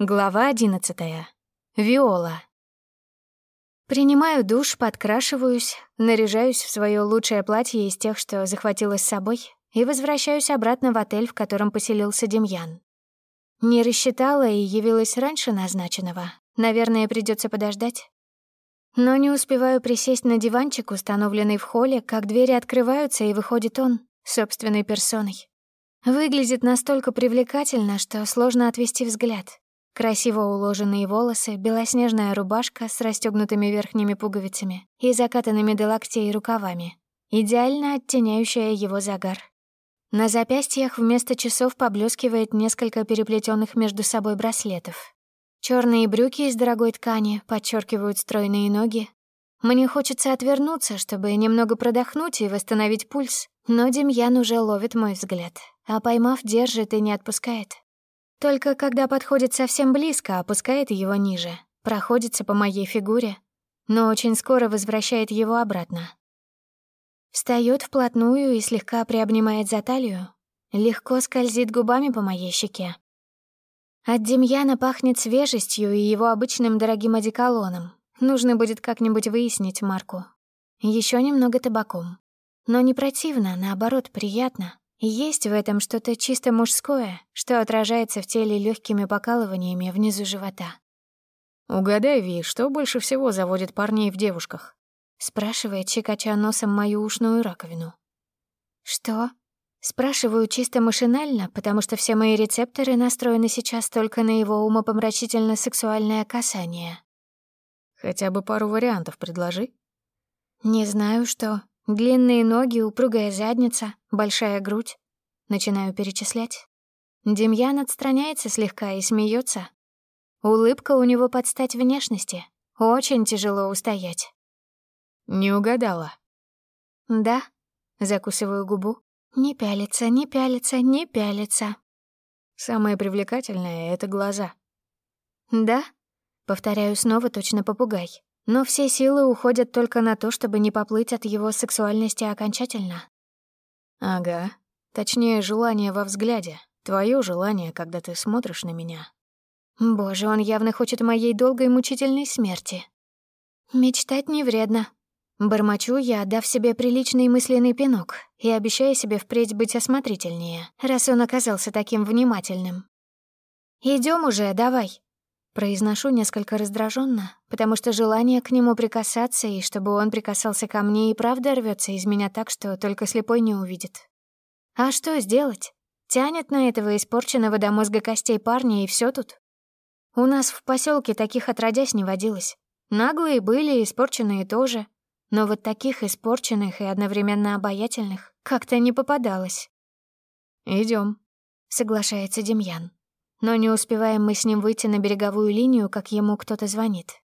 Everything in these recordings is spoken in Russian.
Глава одиннадцатая. Виола. Принимаю душ, подкрашиваюсь, наряжаюсь в свое лучшее платье из тех, что захватила с собой, и возвращаюсь обратно в отель, в котором поселился Демьян. Не рассчитала и явилась раньше назначенного. Наверное, придется подождать. Но не успеваю присесть на диванчик, установленный в холле, как двери открываются, и выходит он, собственной персоной. Выглядит настолько привлекательно, что сложно отвести взгляд. Красиво уложенные волосы, белоснежная рубашка с расстёгнутыми верхними пуговицами и закатанными до локтей рукавами, идеально оттеняющая его загар. На запястьях вместо часов поблескивает несколько переплетенных между собой браслетов. Черные брюки из дорогой ткани подчеркивают стройные ноги. Мне хочется отвернуться, чтобы немного продохнуть и восстановить пульс, но Демьян уже ловит мой взгляд, а поймав, держит и не отпускает. Только когда подходит совсем близко, опускает его ниже, проходится по моей фигуре, но очень скоро возвращает его обратно. Встаёт вплотную и слегка приобнимает за талию, легко скользит губами по моей щеке. От Демьяна пахнет свежестью и его обычным дорогим одеколоном. Нужно будет как-нибудь выяснить марку. Еще немного табаком. Но не противно, наоборот, приятно. Есть в этом что-то чисто мужское, что отражается в теле легкими покалываниями внизу живота. «Угадай, Ви, что больше всего заводит парней в девушках?» — спрашивает, чекача носом мою ушную раковину. «Что?» Спрашиваю чисто машинально, потому что все мои рецепторы настроены сейчас только на его умопомрачительно-сексуальное касание. «Хотя бы пару вариантов предложи». «Не знаю, что. Длинные ноги, упругая задница, большая грудь. Начинаю перечислять. Демьян отстраняется слегка и смеется. Улыбка у него под стать внешности. Очень тяжело устоять. «Не угадала». «Да», — закусываю губу. «Не пялится, не пялится, не пялится». «Самое привлекательное — это глаза». «Да?» — повторяю снова точно попугай. Но все силы уходят только на то, чтобы не поплыть от его сексуальности окончательно. Ага. Точнее, желание во взгляде. Твое желание, когда ты смотришь на меня. Боже, он явно хочет моей долгой мучительной смерти. Мечтать не вредно. Бормочу я, дав себе приличный мысленный пинок и обещая себе впредь быть осмотрительнее, раз он оказался таким внимательным. Идем уже, давай. Произношу несколько раздраженно, потому что желание к нему прикасаться и чтобы он прикасался ко мне и правда рвется из меня так, что только слепой не увидит. А что сделать? Тянет на этого испорченного до мозга костей парня, и все тут. У нас в поселке таких отродясь не водилось. Наглые были, испорченные тоже. Но вот таких испорченных и одновременно обаятельных как-то не попадалось. Идем, соглашается Демьян но не успеваем мы с ним выйти на береговую линию, как ему кто-то звонит.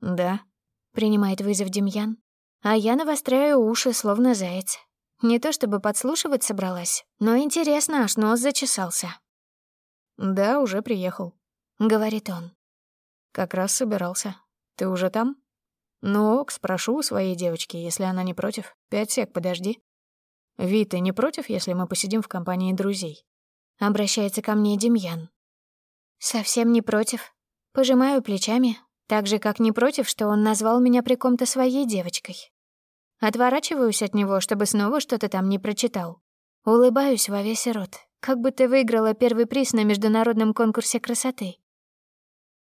«Да», — принимает вызов Демьян, а я навостряю уши, словно заяц. Не то чтобы подслушивать собралась, но интересно, аж нос зачесался. «Да, уже приехал», — говорит он. «Как раз собирался. Ты уже там?» «Ну ок, спрошу у своей девочки, если она не против. Пять сек, подожди». «Ви, ты не против, если мы посидим в компании друзей?» Обращается ко мне Демьян. Совсем не против. Пожимаю плечами, так же, как не против, что он назвал меня при ком-то своей девочкой. Отворачиваюсь от него, чтобы снова что-то там не прочитал. Улыбаюсь во весь рот, как будто выиграла первый приз на международном конкурсе красоты.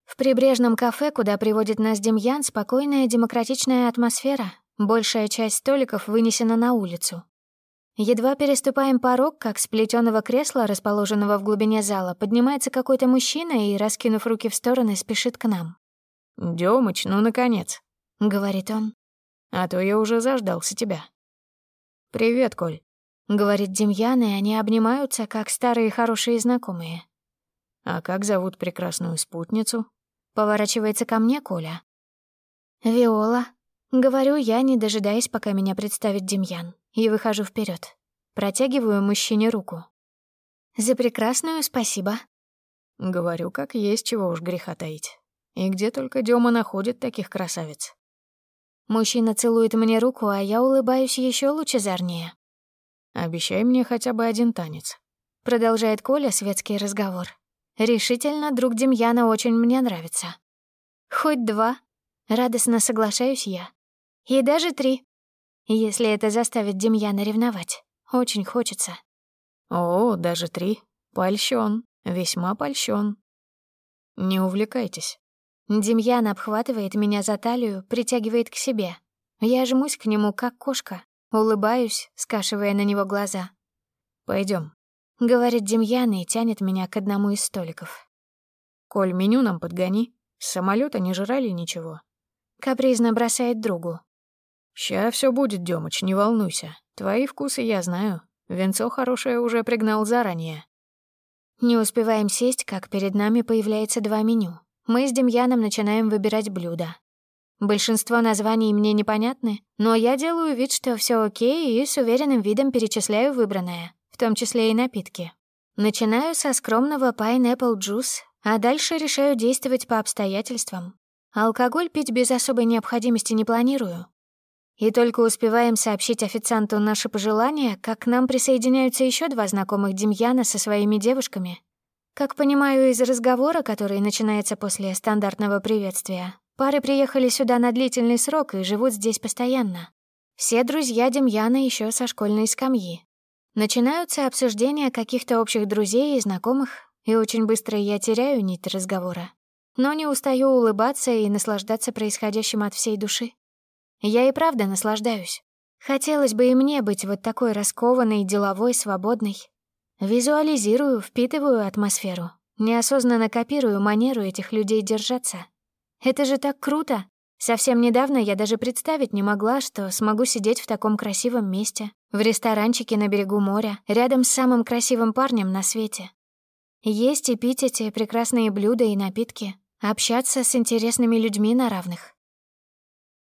В прибрежном кафе, куда приводит нас Демьян, спокойная демократичная атмосфера. Большая часть столиков вынесена на улицу. Едва переступаем порог, как с плетёного кресла, расположенного в глубине зала, поднимается какой-то мужчина и, раскинув руки в стороны, спешит к нам. «Дёмыч, ну, наконец», — говорит он. «А то я уже заждался тебя». «Привет, Коль», — говорит Демьян, и они обнимаются, как старые хорошие знакомые. «А как зовут прекрасную спутницу?» Поворачивается ко мне Коля. «Виола», — говорю я, не дожидаясь, пока меня представит Демьян и выхожу вперед. Протягиваю мужчине руку. «За прекрасную спасибо». Говорю, как есть, чего уж греха таить. И где только Дёма находит таких красавиц. Мужчина целует мне руку, а я улыбаюсь еще лучезарнее. «Обещай мне хотя бы один танец», — продолжает Коля светский разговор. Решительно друг Демьяна очень мне нравится. Хоть два. Радостно соглашаюсь я. И даже три. Если это заставит Демьяна ревновать. Очень хочется. О, даже три. Польщен. Весьма польщен. Не увлекайтесь. Демьян обхватывает меня за талию, притягивает к себе. Я жмусь к нему, как кошка. Улыбаюсь, скашивая на него глаза. Пойдем, — говорит Демьян и тянет меня к одному из столиков. «Коль, меню нам подгони. С самолета не жрали ничего». Капризно бросает другу. «Ща все будет, Демыч, не волнуйся. Твои вкусы я знаю. Венцо хорошее уже пригнал заранее». Не успеваем сесть, как перед нами появляется два меню. Мы с Демьяном начинаем выбирать блюда. Большинство названий мне непонятны, но я делаю вид, что все окей, и с уверенным видом перечисляю выбранное в том числе и напитки. Начинаю со скромного pineapple juice, а дальше решаю действовать по обстоятельствам. Алкоголь пить без особой необходимости не планирую. И только успеваем сообщить официанту наши пожелания, как к нам присоединяются еще два знакомых Демьяна со своими девушками. Как понимаю из разговора, который начинается после стандартного приветствия, пары приехали сюда на длительный срок и живут здесь постоянно. Все друзья Демьяна еще со школьной скамьи. Начинаются обсуждения каких-то общих друзей и знакомых, и очень быстро я теряю нить разговора. Но не устаю улыбаться и наслаждаться происходящим от всей души. Я и правда наслаждаюсь. Хотелось бы и мне быть вот такой раскованной, деловой, свободной. Визуализирую, впитываю атмосферу, неосознанно копирую манеру этих людей держаться. Это же так круто! Совсем недавно я даже представить не могла, что смогу сидеть в таком красивом месте, в ресторанчике на берегу моря, рядом с самым красивым парнем на свете. Есть и пить эти прекрасные блюда и напитки, общаться с интересными людьми на равных.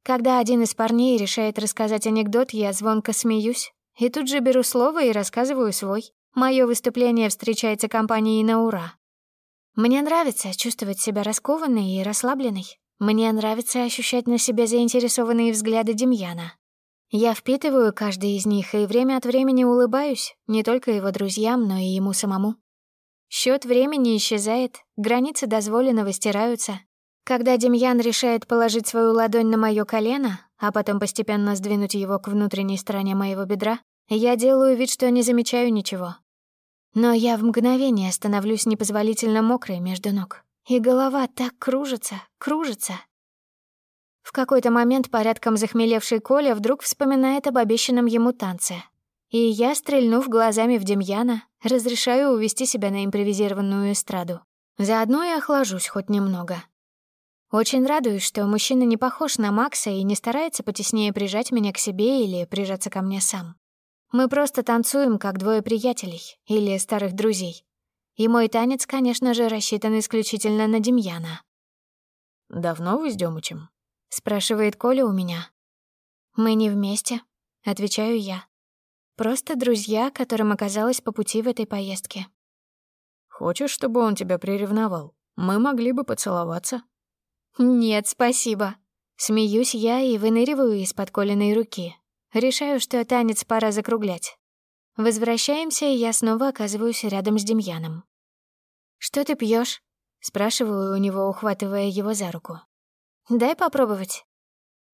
Когда один из парней решает рассказать анекдот, я звонко смеюсь и тут же беру слово и рассказываю свой. Мое выступление встречается компанией на ура. Мне нравится чувствовать себя раскованной и расслабленной. Мне нравится ощущать на себе заинтересованные взгляды Демьяна. Я впитываю каждый из них и время от времени улыбаюсь, не только его друзьям, но и ему самому. Счет времени исчезает, границы дозволенного стираются. Когда Демьян решает положить свою ладонь на моё колено, а потом постепенно сдвинуть его к внутренней стороне моего бедра, я делаю вид, что не замечаю ничего. Но я в мгновение становлюсь непозволительно мокрой между ног. И голова так кружится, кружится, в какой-то момент порядком захмелевший Коля вдруг вспоминает об обещанном ему танце. И я, стрельнув глазами в Демьяна, разрешаю увести себя на импровизированную эстраду. Заодно и охлажусь хоть немного. Очень радуюсь, что мужчина не похож на Макса и не старается потеснее прижать меня к себе или прижаться ко мне сам. Мы просто танцуем, как двое приятелей или старых друзей. И мой танец, конечно же, рассчитан исключительно на Демьяна. «Давно вы с Демычем?» спрашивает Коля у меня. Мы не вместе, отвечаю я. Просто друзья, которым оказалось по пути в этой поездке. Хочешь, чтобы он тебя приревновал? Мы могли бы поцеловаться. Нет, спасибо. Смеюсь я и выныриваю из-под Колиной руки. Решаю, что танец пора закруглять. Возвращаемся, и я снова оказываюсь рядом с Демьяном. «Что ты пьешь? спрашиваю у него, ухватывая его за руку. Дай попробовать.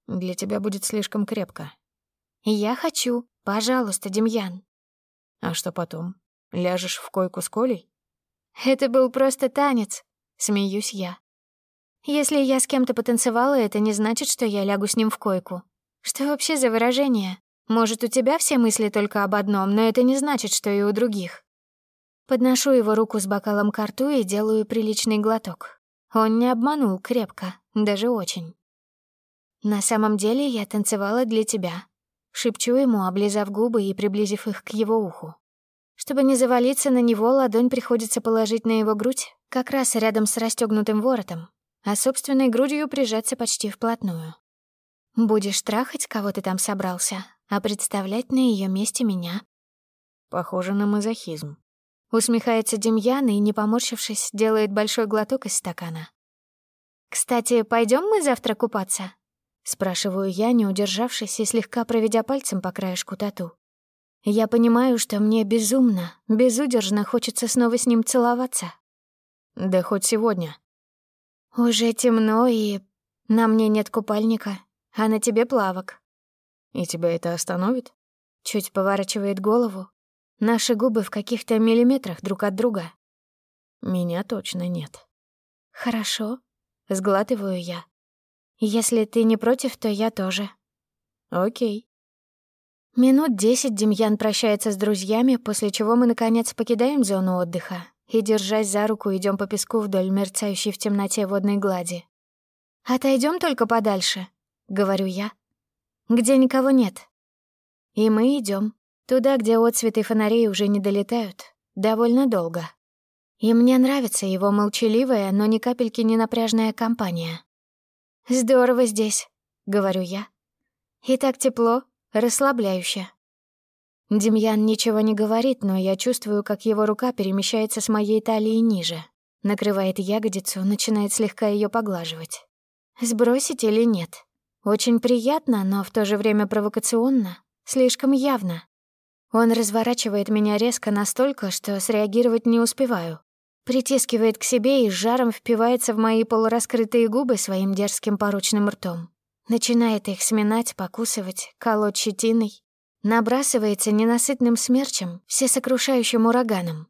Для тебя будет слишком крепко. Я хочу. Пожалуйста, Демьян. А что потом? Ляжешь в койку с Колей? Это был просто танец, смеюсь я. Если я с кем-то потанцевала, это не значит, что я лягу с ним в койку. Что вообще за выражение? Может, у тебя все мысли только об одном, но это не значит, что и у других. Подношу его руку с бокалом к рту и делаю приличный глоток. Он не обманул крепко даже очень. «На самом деле я танцевала для тебя», — шепчу ему, облизав губы и приблизив их к его уху. Чтобы не завалиться на него, ладонь приходится положить на его грудь, как раз рядом с расстёгнутым воротом, а собственной грудью прижаться почти вплотную. «Будешь трахать, кого ты там собрался, а представлять на ее месте меня». «Похоже на мазохизм», — усмехается Демьян и, не поморщившись, делает большой глоток из стакана. «Кстати, пойдем мы завтра купаться?» Спрашиваю я, не удержавшись и слегка проведя пальцем по краешку тату. Я понимаю, что мне безумно, безудержно хочется снова с ним целоваться. Да хоть сегодня. Уже темно, и на мне нет купальника, а на тебе плавок. И тебя это остановит? Чуть поворачивает голову. Наши губы в каких-то миллиметрах друг от друга. Меня точно нет. Хорошо. Сглатываю я. Если ты не против, то я тоже. Окей. Минут десять Демьян прощается с друзьями, после чего мы, наконец, покидаем зону отдыха и, держась за руку, идем по песку вдоль мерцающей в темноте водной глади. Отойдем только подальше», — говорю я, — «где никого нет». И мы идем туда, где отцветы фонарей уже не долетают, довольно долго. И мне нравится его молчаливая, но ни капельки не напряжная компания. «Здорово здесь», — говорю я. «И так тепло, расслабляюще». Демьян ничего не говорит, но я чувствую, как его рука перемещается с моей талии ниже, накрывает ягодицу, начинает слегка ее поглаживать. Сбросить или нет? Очень приятно, но в то же время провокационно, слишком явно. Он разворачивает меня резко настолько, что среагировать не успеваю притискивает к себе и с жаром впивается в мои полураскрытые губы своим дерзким порочным ртом. Начинает их сминать, покусывать, колоть щетиной. Набрасывается ненасытным смерчем, всесокрушающим ураганом.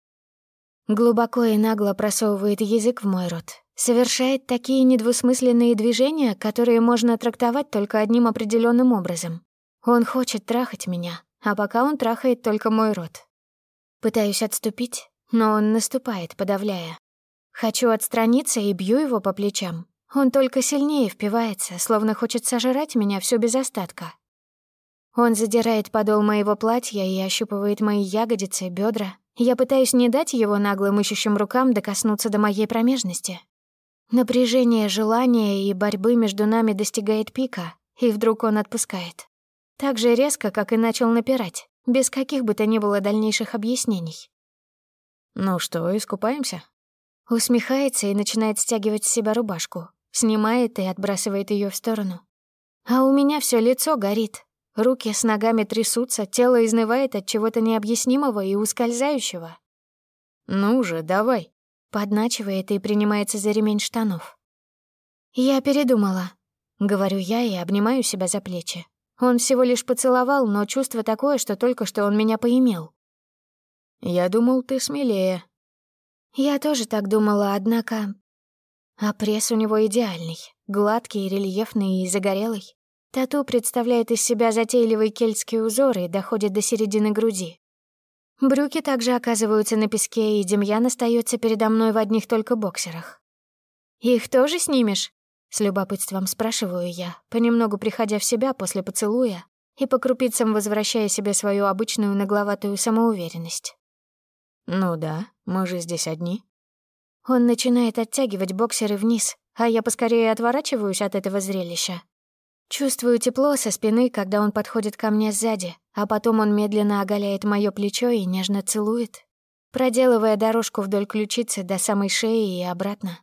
Глубоко и нагло просовывает язык в мой рот. Совершает такие недвусмысленные движения, которые можно трактовать только одним определенным образом. Он хочет трахать меня, а пока он трахает только мой рот. Пытаюсь отступить, но он наступает, подавляя. Хочу отстраниться и бью его по плечам. Он только сильнее впивается, словно хочет сожрать меня все без остатка. Он задирает подол моего платья и ощупывает мои ягодицы, бедра. Я пытаюсь не дать его наглым ищущим рукам докоснуться до моей промежности. Напряжение желания и борьбы между нами достигает пика, и вдруг он отпускает. Так же резко, как и начал напирать, без каких бы то ни было дальнейших объяснений. «Ну что, искупаемся?» Усмехается и начинает стягивать с себя рубашку. Снимает и отбрасывает ее в сторону. А у меня все лицо горит. Руки с ногами трясутся, тело изнывает от чего-то необъяснимого и ускользающего. «Ну же, давай!» Подначивает и принимается за ремень штанов. «Я передумала», — говорю я и обнимаю себя за плечи. Он всего лишь поцеловал, но чувство такое, что только что он меня поимел. Я думал, ты смелее. Я тоже так думала, однако... А пресс у него идеальный, гладкий, рельефный и загорелый. Тату представляет из себя затейливый кельтский узор и доходит до середины груди. Брюки также оказываются на песке, и Демьян остается передо мной в одних только боксерах. «Их тоже снимешь?» — с любопытством спрашиваю я, понемногу приходя в себя после поцелуя и по крупицам возвращая себе свою обычную нагловатую самоуверенность. «Ну да, мы же здесь одни». Он начинает оттягивать боксеры вниз, а я поскорее отворачиваюсь от этого зрелища. Чувствую тепло со спины, когда он подходит ко мне сзади, а потом он медленно оголяет моё плечо и нежно целует, проделывая дорожку вдоль ключицы до самой шеи и обратно.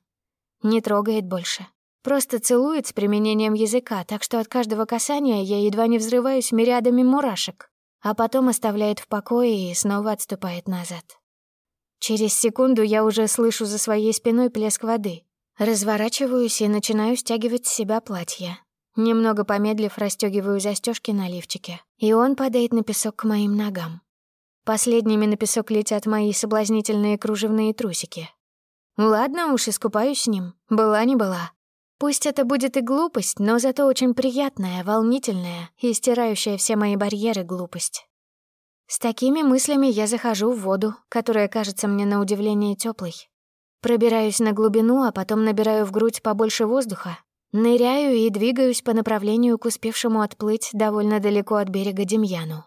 Не трогает больше. Просто целует с применением языка, так что от каждого касания я едва не взрываюсь мириадами мурашек, а потом оставляет в покое и снова отступает назад. Через секунду я уже слышу за своей спиной плеск воды. Разворачиваюсь и начинаю стягивать с себя платье. Немного помедлив, расстёгиваю застежки на лифчике, и он падает на песок к моим ногам. Последними на песок летят мои соблазнительные кружевные трусики. Ладно уж, искупаюсь с ним. Была не была. Пусть это будет и глупость, но зато очень приятная, волнительная и стирающая все мои барьеры глупость. С такими мыслями я захожу в воду, которая кажется мне на удивление теплой. Пробираюсь на глубину, а потом набираю в грудь побольше воздуха, ныряю и двигаюсь по направлению к успевшему отплыть довольно далеко от берега Демьяну.